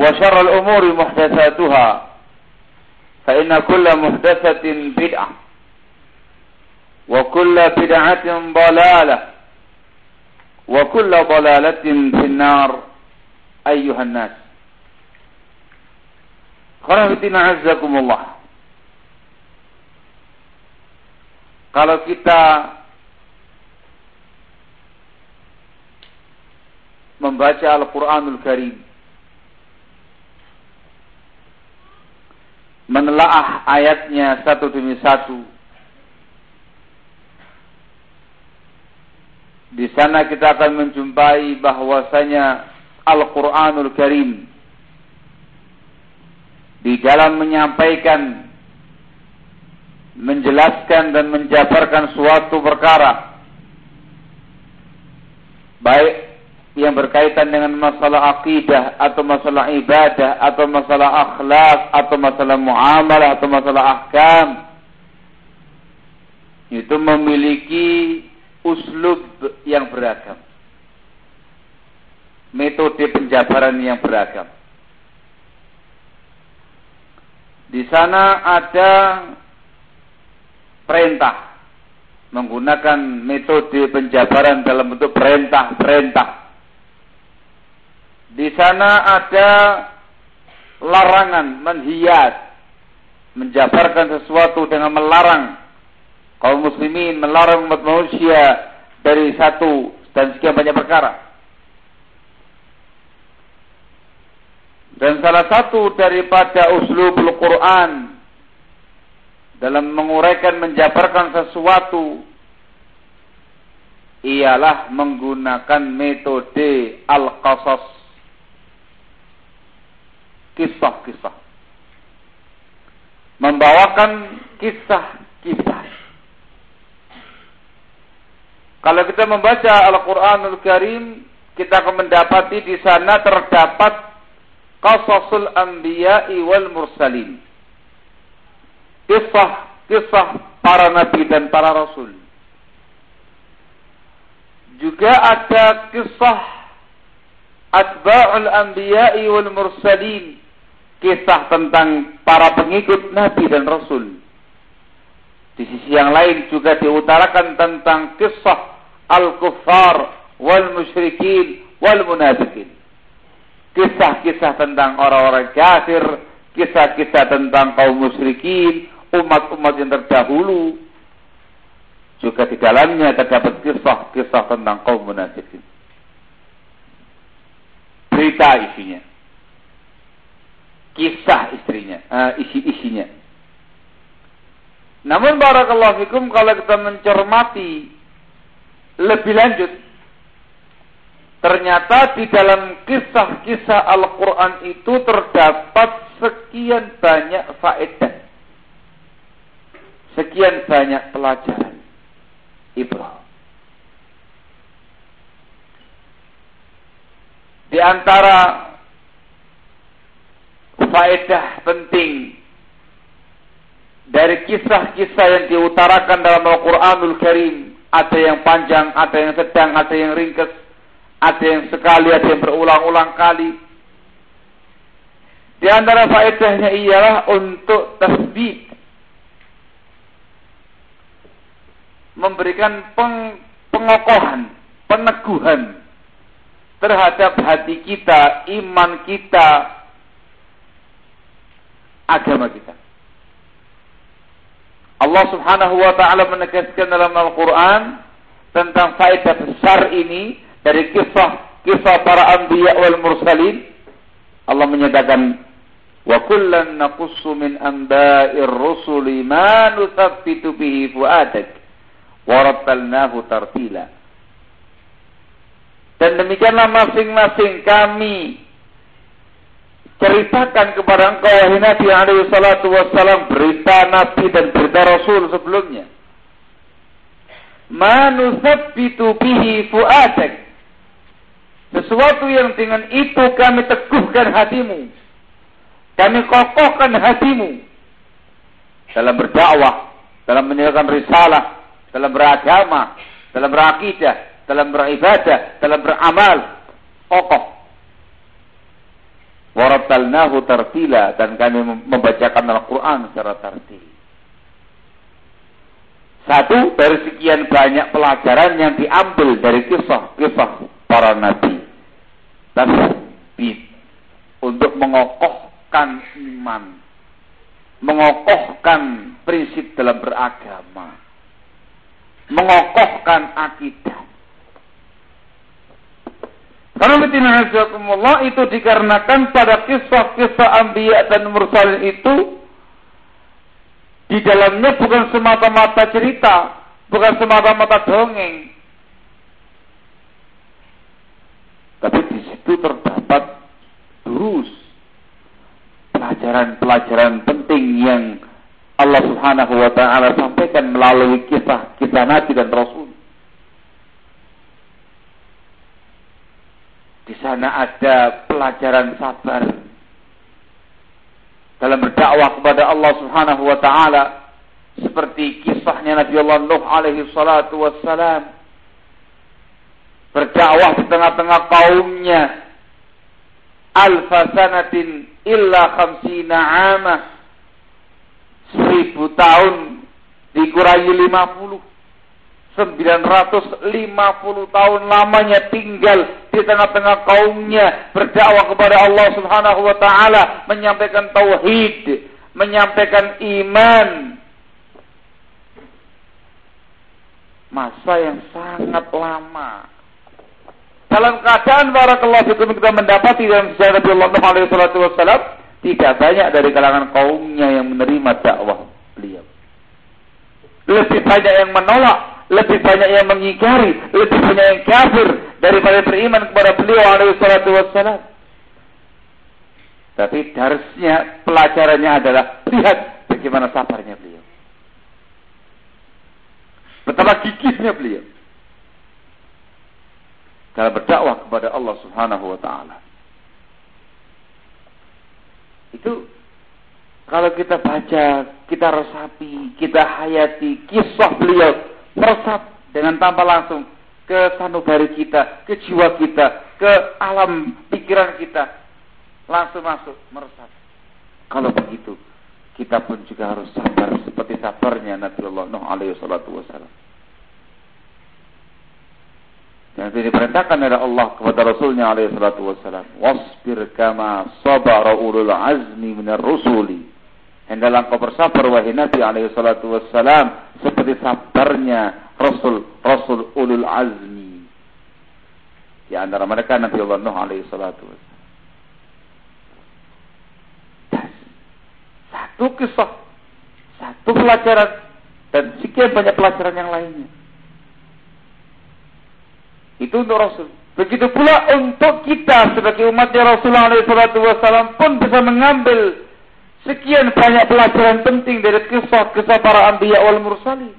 وشر الأمور محدثاتها فإن كل محدثة بدعة وكل بدعة ضلالة وكل ضلالة في النار أيها الناس. Kharafitina azzakumullah Kalau kita membaca Al-Quranul Karim menelaah ayatnya satu demi satu. Di sana kita akan menjumpai bahwasanya Al-Quranul Karim di dalam menyampaikan, menjelaskan dan menjabarkan suatu perkara, baik yang berkaitan dengan masalah akidah atau masalah ibadah atau masalah akhlak atau masalah muamalah atau masalah ahkam itu memiliki uslub yang beragam. Metode penjabaran yang beragam. Di sana ada perintah menggunakan metode penjabaran dalam bentuk perintah-perintah. Di sana ada larangan menhias, menjabarkan sesuatu dengan melarang kaum muslimin melarang umat manusia dari satu dan sekian banyak perkara. Dan salah satu daripada uslubul Quran dalam menguraikan menjabarkan sesuatu ialah menggunakan metode al-qasas kisah-kisah membawakan kisah-kisah kalau kita membaca Al-Quranul Karim, kita akan mendapati di sana terdapat qasasul anbiya'i wal mursalin. Kisah-kisah para nabi dan para rasul. Juga ada kisah atba'ul anbiya'i wal mursalin. Kisah tentang para pengikut nabi dan rasul. Di sisi yang lain juga diutarakan tentang kisah al-kuffar wal musyrikin wal munafikin. Kisah-kisah tentang orang-orang kafir, kisah-kisah tentang kaum musyrikin, umat-umat yang terdahulu. Juga di dalamnya terdapat kisah-kisah tentang kaum munafikin. Berita isinya. Kisah istrinya, uh, isi-isinya. Namun barakallahu fikum kalau kita mencermati lebih lanjut ternyata di dalam kisah-kisah Al-Qur'an itu terdapat sekian banyak faedah. Sekian banyak pelajaran. Ibrahim. Di antara faedah penting dari kisah-kisah yang diutarakan dalam Al-Quranul Karim. Ada yang panjang, ada yang sedang, ada yang ringkas, ada yang sekali, ada yang berulang-ulang kali. Di antara faedahnya ialah untuk tasbih. Memberikan peng, pengokohan, peneguhan terhadap hati kita, iman kita, agama kita. Allah Subhanahu wa taala menegaskan dalam Al-Qur'an tentang faedah besar ini dari kisah-kisah para anbiya wal mursalin. Allah menyatakan wa kullan naqussu min anba'ir rusuli ma nuthabbitu bihi fuadak wa rattalnahu tartila. Dan demikianlah masing-masing kami ceritakan kepada engkau wahai Nabi alaihi salatu wassalam berita Nabi dan berita Rasul sebelumnya. Manusabbitu bihi fu'adak. Sesuatu yang dengan itu kami teguhkan hatimu. Kami kokohkan hatimu. Dalam berdakwah, dalam menjalankan risalah, dalam beragama, dalam berakidah, dalam beribadah, dalam beramal. Kokoh Waratalnahu tartila dan kami membacakan Al-Quran secara tartil. Satu dari sekian banyak pelajaran yang diambil dari kisah-kisah para nabi. Tasbih untuk mengokohkan iman, mengokohkan prinsip dalam beragama, mengokohkan akidah. Allah itu dikarenakan pada kisah-kisah ambiya dan mursalin itu di dalamnya bukan semata-mata cerita, bukan semata-mata dongeng. Tapi di situ terdapat durus pelajaran-pelajaran penting yang Allah Subhanahu wa taala sampaikan melalui kisah-kisah Nabi dan Rasul. Di sana ada pelajaran sabar. Dalam berdakwah kepada Allah Subhanahu wa taala seperti kisahnya Nabi Allah Nuh alaihi salatu wassalam. Berdakwah di tengah-tengah kaumnya. Alfa sanatin illa khamsina ama seribu tahun dikurangi lima puluh. 950 tahun lamanya tinggal di tengah-tengah kaumnya berdakwah kepada Allah Subhanahu wa taala, menyampaikan tauhid, menyampaikan iman. Masa yang sangat lama. Dalam keadaan barakallahu fikum kita mendapati dalam sejarah Nabi Allah alaihi wasallam tidak banyak dari kalangan kaumnya yang menerima dakwah beliau. Lebih banyak yang menolak lebih banyak yang mengingkari, lebih banyak yang kafir daripada beriman kepada beliau alaihi salatu wassalam. Tapi harusnya pelajarannya adalah lihat bagaimana sabarnya beliau. Betapa gigihnya beliau. Dalam berdakwah kepada Allah subhanahu wa ta'ala. Itu kalau kita baca, kita resapi, kita hayati kisah beliau meresap dengan tanpa langsung ke sanubari kita, ke jiwa kita, ke alam pikiran kita. Langsung masuk, meresap. Kalau begitu, kita pun juga harus sabar seperti sabarnya Nabi Allah Nuh alaihi salatu wasalam. Dan itu diperintahkan oleh Allah kepada Rasulnya alaihi salatu wasalam. Wasbir kama sabara ulul azmi minar rusuli Hendaklah kau bersabar wahai Nabi alaihi salatu wassalam seperti sabarnya Rasul Rasul ulul azmi. Di antara mereka Nabi Allah Nuh alaihi salatu satu kisah, satu pelajaran, dan sekian banyak pelajaran yang lainnya. Itu untuk Rasul. Begitu pula untuk kita sebagai umatnya Rasulullah SAW pun bisa mengambil sekian banyak pelajaran penting dari kisah-kisah para anbiya wal mursalin.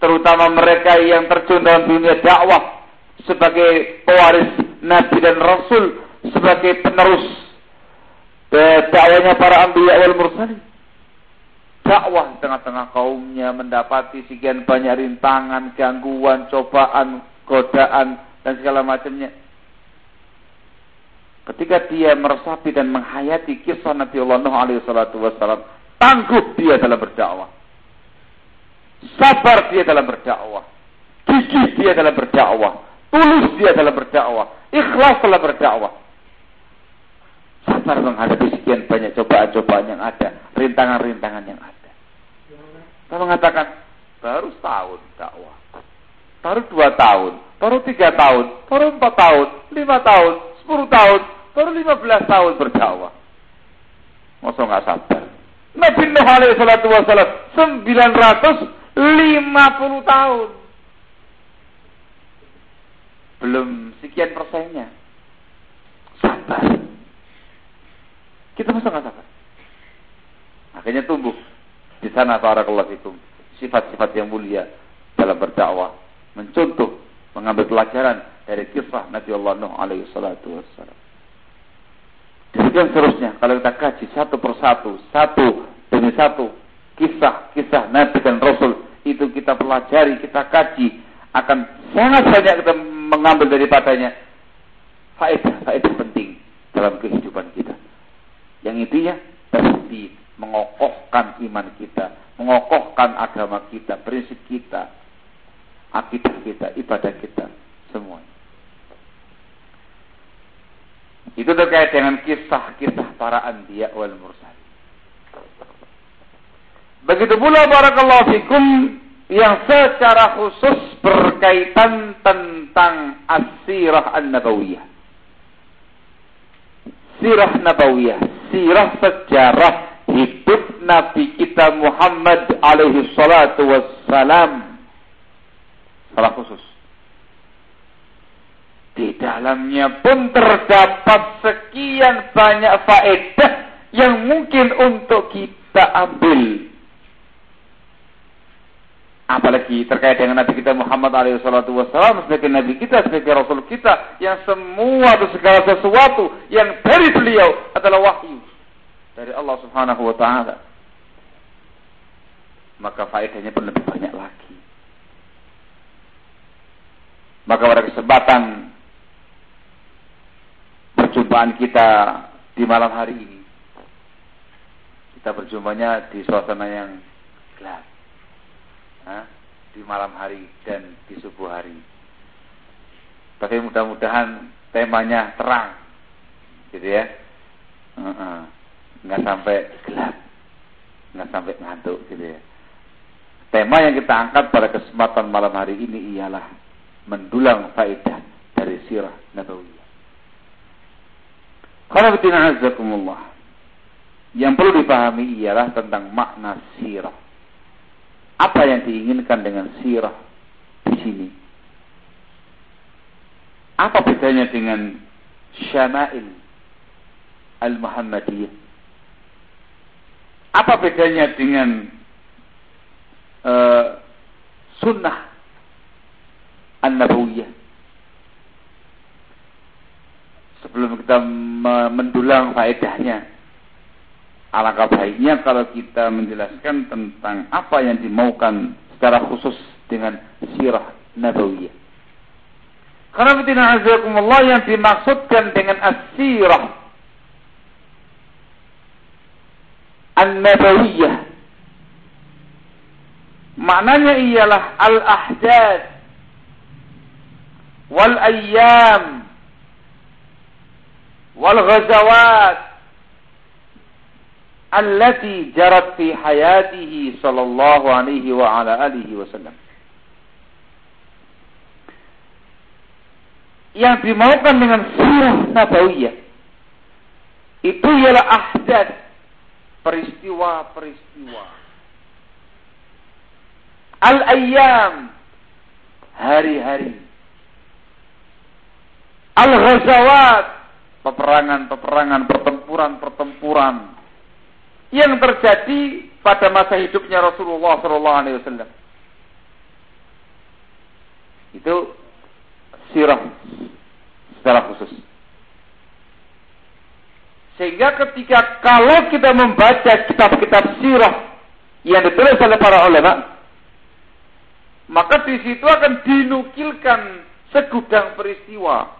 Terutama mereka yang terjun dalam dunia dakwah sebagai pewaris Nabi dan Rasul, sebagai penerus dakwahnya para anbiya wal mursalin. Dakwah di tengah-tengah kaumnya mendapati sekian banyak rintangan, gangguan, cobaan, godaan, dan segala macamnya. Ketika dia meresapi dan menghayati kisah Nabi Allah Nuh alaihi salatu wassalam, tangguh dia dalam berdakwah. Sabar dia dalam berdakwah. Gigih dia dalam berdakwah. Tulus dia dalam berdakwah. Ikhlas dalam berdakwah. Sabar menghadapi sekian banyak cobaan-cobaan yang ada. Rintangan-rintangan yang ada. Kita mengatakan, baru setahun dakwah. Baru dua tahun. Baru tiga tahun. Baru empat tahun. Lima tahun. Sepuluh tahun. Baru lima belas tahun berdakwah. Masa nggak sabar? Nabi Nuh alaihi salatu wassalam 900 50 tahun. Belum sekian persennya. Sabar. Kita masa nggak sabar? Akhirnya tumbuh di sana barakallahu sifat-sifat yang mulia dalam berdakwah, mencontoh, mengambil pelajaran dari kisah Nabi Allah Nuh alaihi salatu wassalam. Demikian seterusnya, kalau kita kaji satu persatu, satu demi satu, kisah-kisah Nabi dan Rasul itu kita pelajari, kita kaji, akan sangat banyak kita mengambil daripadanya faedah, faedah penting dalam kehidupan kita. Yang intinya, pasti mengokohkan iman kita, mengokohkan agama kita, prinsip kita, akidah kita, ibadah kita, semuanya. Itu terkait dengan kisah-kisah para anbiya wal mursal. Begitu pula barakallahu fikum yang secara khusus berkaitan tentang as-sirah an-nabawiyah. Sirah nabawiyah, sirah sejarah hidup Nabi kita Muhammad alaihi salatu wassalam. Salah khusus. Di dalamnya pun terdapat sekian banyak faedah yang mungkin untuk kita ambil. Apalagi terkait dengan Nabi kita Muhammad SAW sebagai Nabi kita, sebagai Rasul kita, yang semua atau segala sesuatu yang dari beliau adalah wahyu dari Allah Subhanahu Wa Taala. Maka faedahnya pun lebih banyak lagi. Maka pada kesempatan perjumpaan kita di malam hari ini. Kita berjumpanya di suasana yang gelap. Di malam hari dan di subuh hari. Tapi mudah-mudahan temanya terang. Gitu ya. Nggak sampai gelap. Nggak sampai ngantuk gitu ya. Tema yang kita angkat pada kesempatan malam hari ini ialah mendulang faedah dari sirah Nabawiyah. Khalafatina azakumullah. Yang perlu dipahami ialah tentang makna sirah. Apa yang diinginkan dengan sirah di sini? Apa bedanya dengan syama'il al-Muhammadiyah? Apa bedanya dengan uh, sunnah an-nabawiyah? sebelum kita mendulang faedahnya. Alangkah baiknya kalau kita menjelaskan tentang apa yang dimaukan secara khusus dengan sirah nabawiyah. Karena betina azakumullah yang dimaksudkan dengan as-sirah. An-nabawiyah. Maknanya ialah al-ahdath wal ayyam wal ghazawat allati jarat fi hayatihi sallallahu alaihi wa ala alihi wasallam. Yang dimaukan dengan sirah nabawiyah itu ialah ahdad peristiwa-peristiwa. Al-ayyam hari-hari. Al-ghazawat peperangan-peperangan, pertempuran-pertempuran, yang terjadi pada masa hidupnya Rasulullah SAW. Itu sirah secara khusus. Sehingga ketika kalau kita membaca kitab-kitab sirah yang ditulis oleh para ulama, maka di situ akan dinukilkan segudang peristiwa.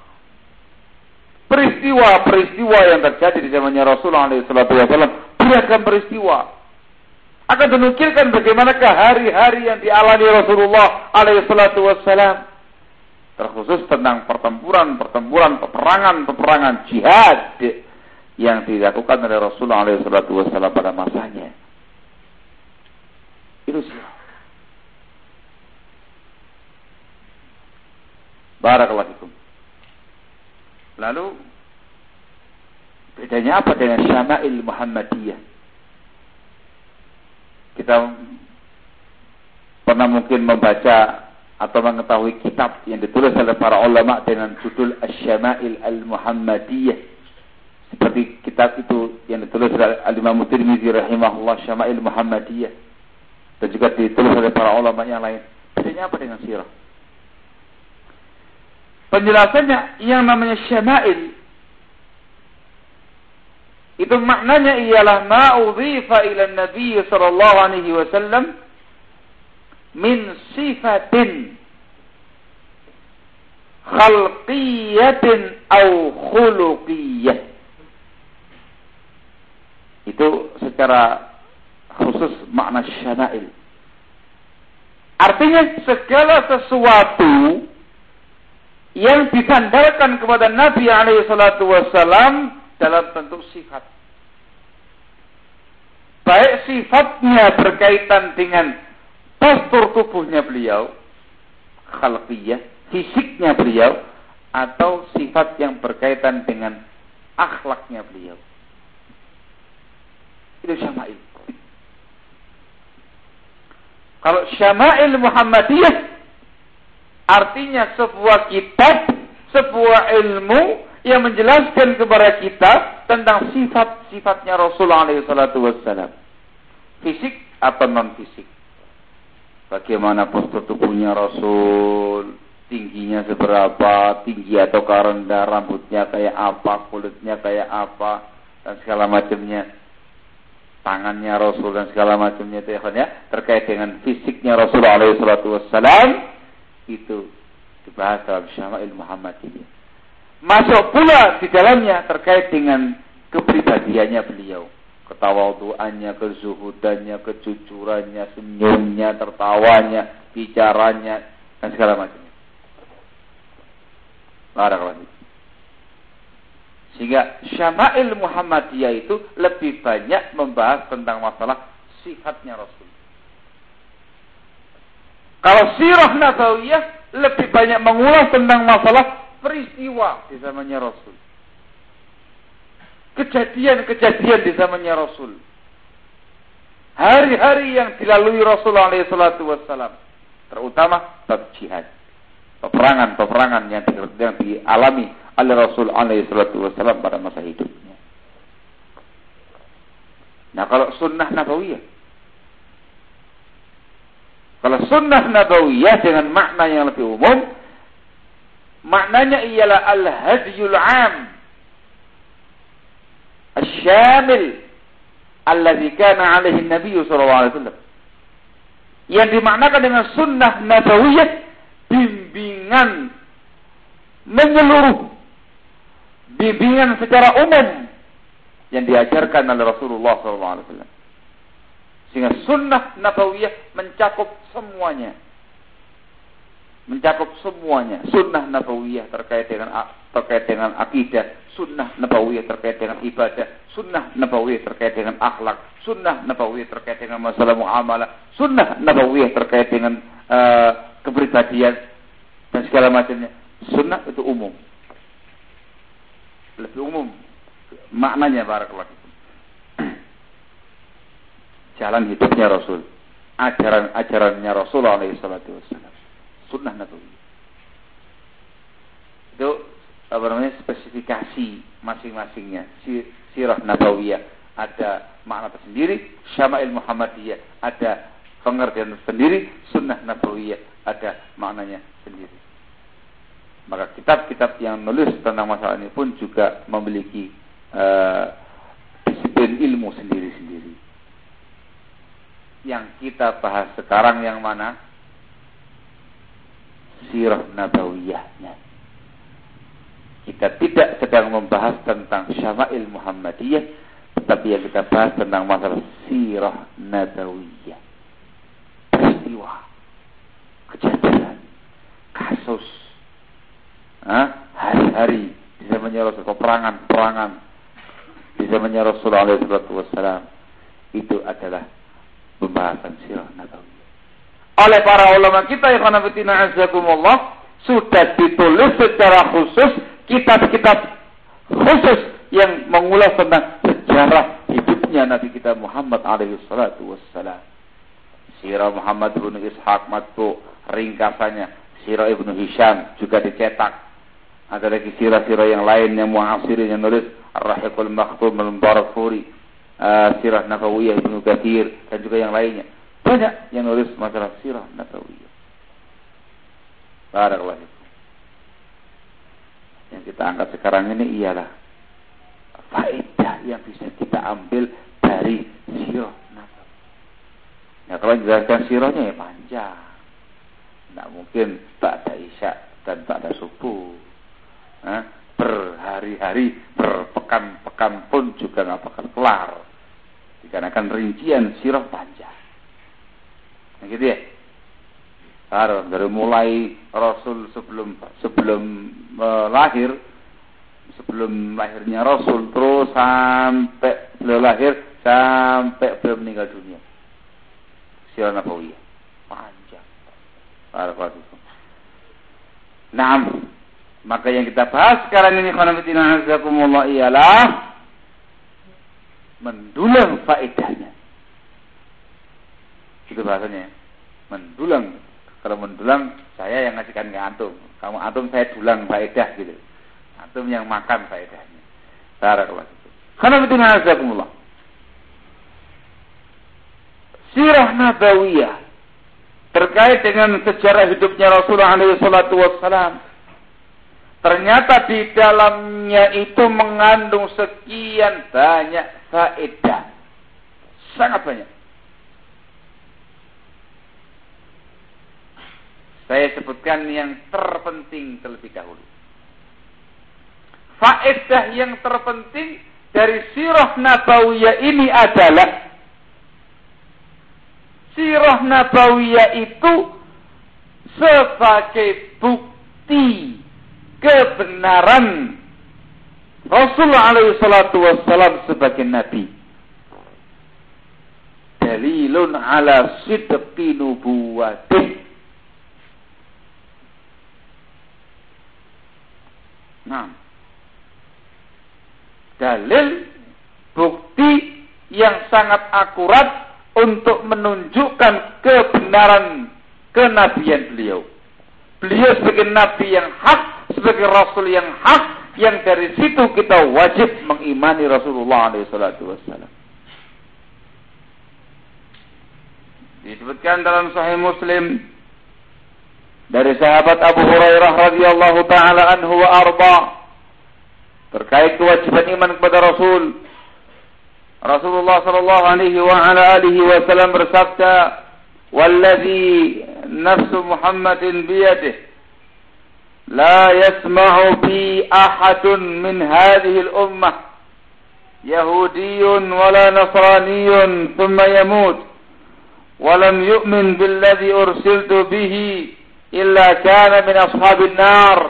Peristiwa-peristiwa yang terjadi di zamannya Rasulullah SAW beragam peristiwa. Akan dinukilkan bagaimanakah hari-hari yang dialami Rasulullah SAW terkhusus tentang pertempuran-pertempuran, peperangan-peperangan jihad yang dilakukan oleh Rasulullah SAW pada masanya. Itu sih. Barakallahu. Lalu bedanya apa dengan Syama'il Muhammadiyah? Kita pernah mungkin membaca atau mengetahui kitab yang ditulis oleh para ulama dengan judul Asy-Syama'il Al-Muhammadiyah seperti kitab itu yang ditulis oleh Al-Imam Tirmizi rahimahullah Syama'il Muhammadiyah dan juga ditulis oleh para ulama yang lain. Bedanya apa dengan sirah? Penjelasannya yang namanya Syama'il itu maknanya ialah ma udhifa ila Nabi sallallahu alaihi wasallam min sifatin khalqiyatin au khuluqiyyah itu secara khusus makna syama'il. Artinya segala sesuatu yang disandarkan kepada Nabi alaihi salatu wasallam dalam bentuk sifat. Baik sifatnya berkaitan dengan postur tubuhnya beliau, khalqiyah, fisiknya beliau, atau sifat yang berkaitan dengan akhlaknya beliau. Itu syama'il. Kalau syama'il Muhammadiyah artinya sebuah kitab, sebuah ilmu yang menjelaskan kepada kita tentang sifat-sifatnya Rasulullah SAW. Fisik atau non fisik. Bagaimana postur tubuhnya Rasul, tingginya seberapa, tinggi atau rendah, rambutnya kayak apa, kulitnya kayak apa, dan segala macamnya. Tangannya Rasul dan segala macamnya itu ya terkait dengan fisiknya Rasulullah SAW itu dibahas dalam Syama'il Muhammadiyah. Masuk pula di dalamnya terkait dengan kepribadiannya beliau. Ketawaduannya, kezuhudannya, kejujurannya, senyumnya, tertawanya, bicaranya, dan segala macamnya. Barakallahu sehingga Syama'il Muhammadiyah itu lebih banyak membahas tentang masalah sifatnya Rasul. Kalau sirah Nabawiyah lebih banyak mengulas tentang masalah peristiwa di zamannya Rasul. Kejadian-kejadian di zamannya Rasul. Hari-hari yang dilalui Rasulullah SAW. Terutama bab jihad. Peperangan-peperangan yang, yang dialami oleh Rasul salatu wasallam pada masa hidupnya. Nah, kalau sunnah nabawiyah kalau sunnah nabawiyah dengan makna yang lebih umum, maknanya ialah al-hadiyul am. Al-syamil. Alladhi kana alaihi Nabi SAW. Yang dimaknakan dengan sunnah nabawiyah, bimbingan menyeluruh bimbingan secara umum yang diajarkan oleh Rasulullah SAW. Sehingga sunnah nabawiyah mencakup semuanya. Mencakup semuanya. Sunnah nabawiyah terkait dengan terkait dengan akidah, sunnah nabawiyah terkait dengan ibadah, sunnah nabawiyah terkait dengan akhlak, sunnah nabawiyah terkait dengan masalah muamalah, sunnah nabawiyah terkait dengan uh, kepribadian dan segala macamnya. Sunnah itu umum lebih umum maknanya barakallahu jalan hidupnya Rasul. Ajaran-ajarannya Rasulullah SAW. Sunnah Nabi. Itu apa namanya spesifikasi masing-masingnya. Sirah nabawiyah ada makna tersendiri syama'il muhammadiyah ada pengertian sendiri sunnah nabawiyah ada maknanya sendiri. Maka kitab-kitab yang nulis tentang masalah ini pun juga memiliki uh, disiplin ilmu sendiri-sendiri. Yang kita bahas sekarang yang mana sirah nabawiyahnya kita tidak sedang membahas tentang syama'il Muhammadiyah, tetapi yang kita bahas tentang masalah sirah nabawiyah. Peristiwa, kejadian, kasus, hari-hari di zamannya Rasul, peperangan-peperangan di zamannya Rasulullah SAW. Itu adalah pembahasan sirah nabawiyah. Oleh para ulama kita, yang azakumullah, sudah ditulis secara khusus kitab-kitab khusus yang mengulas tentang sejarah hidupnya Nabi kita Muhammad alaihi salatu wassalam. Sirah Muhammad bin Ishaq matbu ringkasannya. Sirah Ibnu Hisham juga dicetak. Ada lagi sirah-sirah yang lain yang muasirin yang nulis Ar-Rahiqul Makhtum Al-Mubarakfuri, uh, Sirah Nafawiyah Ibnu Kathir dan juga yang lainnya. Banyak yang nulis masalah sirah Nafawiyah. Barakallahu yang kita angkat sekarang ini ialah faedah yang bisa kita ambil dari sirah nabawi. Ya kalau menjelaskan sirahnya ya panjang. Tidak mungkin tak ada isya dan tak ada subuh. Nah, berhari-hari, berpekan-pekan pun juga nggak bakal kelar. Dikarenakan rincian sirah panjang. Gitu ya. dari mulai Rasul sebelum sebelum uh, lahir sebelum lahirnya Rasul terus sampai beliau lahir sampai beliau meninggal dunia. Sirah Nabawiyah. Panjang. Barakallahu Nah, maka yang kita bahas sekarang ini khonafidina azakumullah ialah mendulang faedahnya. Itu bahasanya. Mendulang kalau mendulang, saya yang ngasihkan ke antum. Kamu antum saya dulang faedah gitu. Antum yang makan faedahnya. Barakallah. Karena betul azakumullah. Sirah Nabawiyah terkait dengan sejarah hidupnya Rasulullah SAW. Ternyata di dalamnya itu mengandung sekian banyak faedah. Sangat banyak. Saya sebutkan yang terpenting terlebih dahulu. Faedah yang terpenting dari sirah nabawiyah ini adalah sirah nabawiyah itu sebagai bukti kebenaran Rasulullah wassalam sebagai nabi. Dalilun ala sidqi nubuwatih Nah, dalil bukti yang sangat akurat untuk menunjukkan kebenaran kenabian beliau. Beliau sebagai nabi yang hak, sebagai rasul yang hak, yang dari situ kita wajib mengimani Rasulullah SAW. Disebutkan dalam Sahih Muslim dari sahabat Abu Hurairah radhiyallahu taala anhu wa arba terkait kewajiban iman kepada Rasul. Rasulullah sallallahu alaihi wa ala alihi wasallam bersabda, "Wallazi nafsu Muhammadin biyadihi لا يسمع بي أحد من هذه الأمة يهودي ولا نصراني ثم يموت ولم يؤمن بالذي أرسلت به Illa kana min ashabin nar.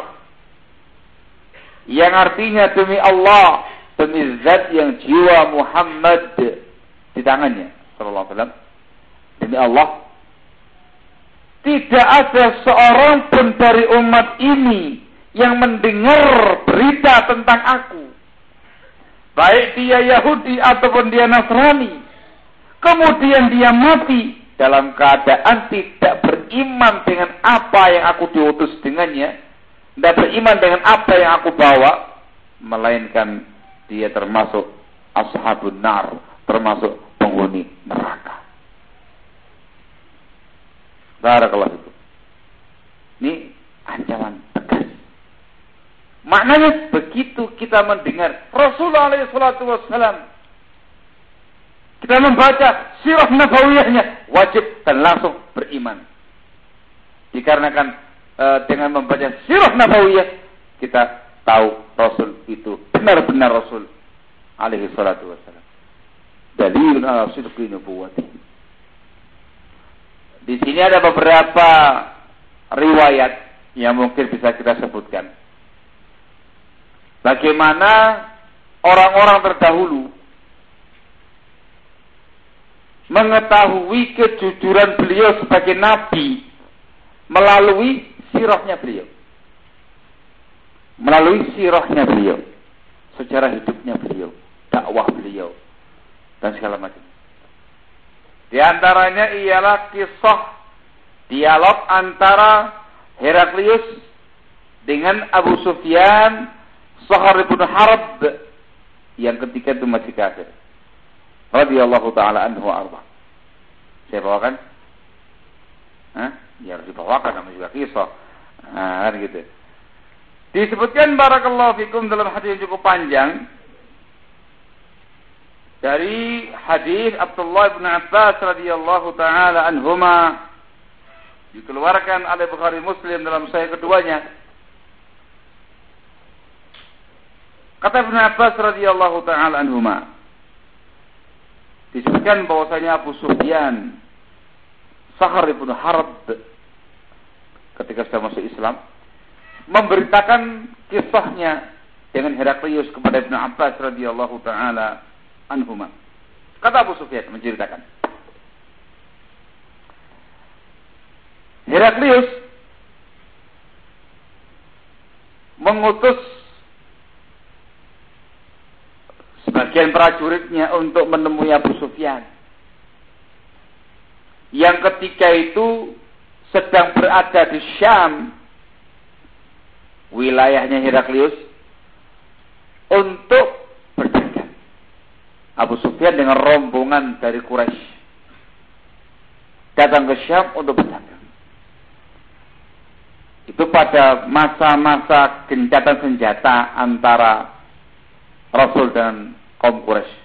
Yang artinya demi Allah demi zat yang jiwa Muhammad di tangannya sallallahu alaihi wasallam. Demi Allah. Tidak ada seorang pun dari umat ini yang mendengar berita tentang aku. Baik dia Yahudi ataupun dia Nasrani. Kemudian dia mati dalam keadaan tidak beriman dengan apa yang aku diutus dengannya, tidak beriman dengan apa yang aku bawa, melainkan dia termasuk ashabun nar, termasuk penghuni neraka. Barakallahu itu. Ini ancaman tegas. Maknanya begitu kita mendengar Rasulullah SAW kita membaca sirah nabawiyahnya wajib dan langsung beriman. Dikarenakan e, dengan membaca sirah nabawiyah kita tahu Rasul itu benar-benar Rasul alaihi salatu wassalam. Dalilun ala sidqi nubuwati. Di sini ada beberapa riwayat yang mungkin bisa kita sebutkan. Bagaimana orang-orang terdahulu mengetahui kejujuran beliau sebagai nabi melalui sirahnya beliau. Melalui sirahnya beliau. Sejarah hidupnya beliau. Dakwah beliau. Dan segala macam. Di antaranya ialah kisah dialog antara Heraklius dengan Abu Sufyan Sahar ibn Harb yang ketika itu masih kafir radhiyallahu taala anhu arba. Saya bawakan? Hah? Ya harus dibawakan namanya juga kisah. Nah, kan gitu. Disebutkan barakallahu fikum dalam hadis yang cukup panjang dari hadis Abdullah bin Abbas radhiyallahu taala anhuma dikeluarkan oleh Bukhari Muslim dalam sahih keduanya. Kata Ibn Abbas radhiyallahu taala anhuma, disebutkan bahwasanya Abu Sufyan Sahar ibn Harb ketika sudah masuk Islam memberitakan kisahnya dengan Heraklius kepada Ibn Abbas radhiyallahu taala anhuma. Kata Abu Sufyan menceritakan. Heraklius mengutus sebagian prajuritnya untuk menemui Abu Sufyan. Yang ketika itu sedang berada di Syam, wilayahnya Heraklius, untuk berdagang. Abu Sufyan dengan rombongan dari Quraisy datang ke Syam untuk berdagang. Itu pada masa-masa gencatan senjata antara Rasul dan kaum Quraisy.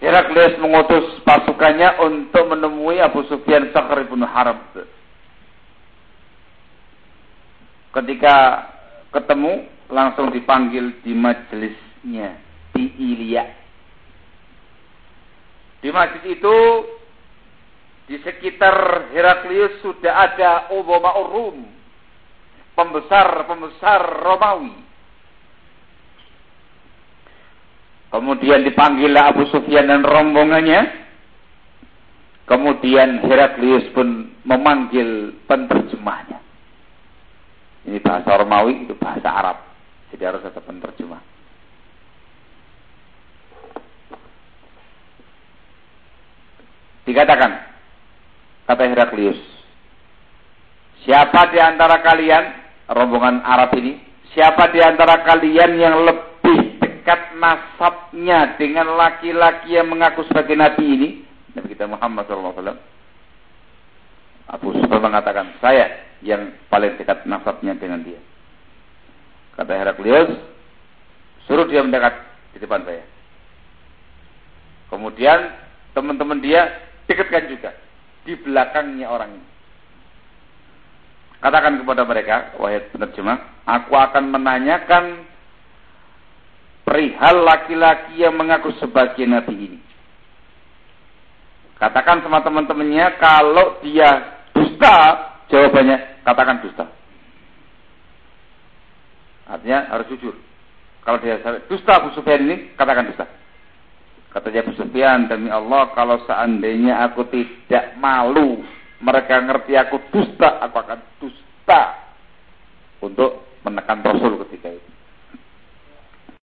Heraklius mengutus pasukannya untuk menemui Abu Sufyan Sakhr bin Harb. Ketika ketemu, langsung dipanggil di majelisnya di Ilya. Di masjid itu di sekitar Heraklius sudah ada Obama Rum, pembesar-pembesar Romawi Kemudian dipanggillah Abu Sufyan dan rombongannya. Kemudian Heraklius pun memanggil penerjemahnya. Ini bahasa Romawi, itu bahasa Arab. Jadi harus ada penerjemah. Dikatakan, kata Heraklius, siapa di antara kalian, rombongan Arab ini, siapa di antara kalian yang lebih dekat nasabnya dengan laki-laki yang mengaku sebagai nabi ini, Nabi kita Muhammad SAW, Abu Sufyan mengatakan, saya yang paling dekat nasabnya dengan dia. Kata Heraklius, suruh dia mendekat di depan saya. Kemudian teman-teman dia dekatkan juga di belakangnya orang ini. Katakan kepada mereka, wahai penerjemah, aku akan menanyakan perihal laki-laki yang mengaku sebagai nabi ini. Katakan sama teman-temannya kalau dia dusta, jawabannya katakan dusta. Artinya harus jujur. Kalau dia dusta Abu Sufyan ini, katakan dusta. Katanya Abu Sufyan, demi Allah, kalau seandainya aku tidak malu, mereka ngerti aku dusta, aku akan dusta untuk menekan Rasul ketika itu.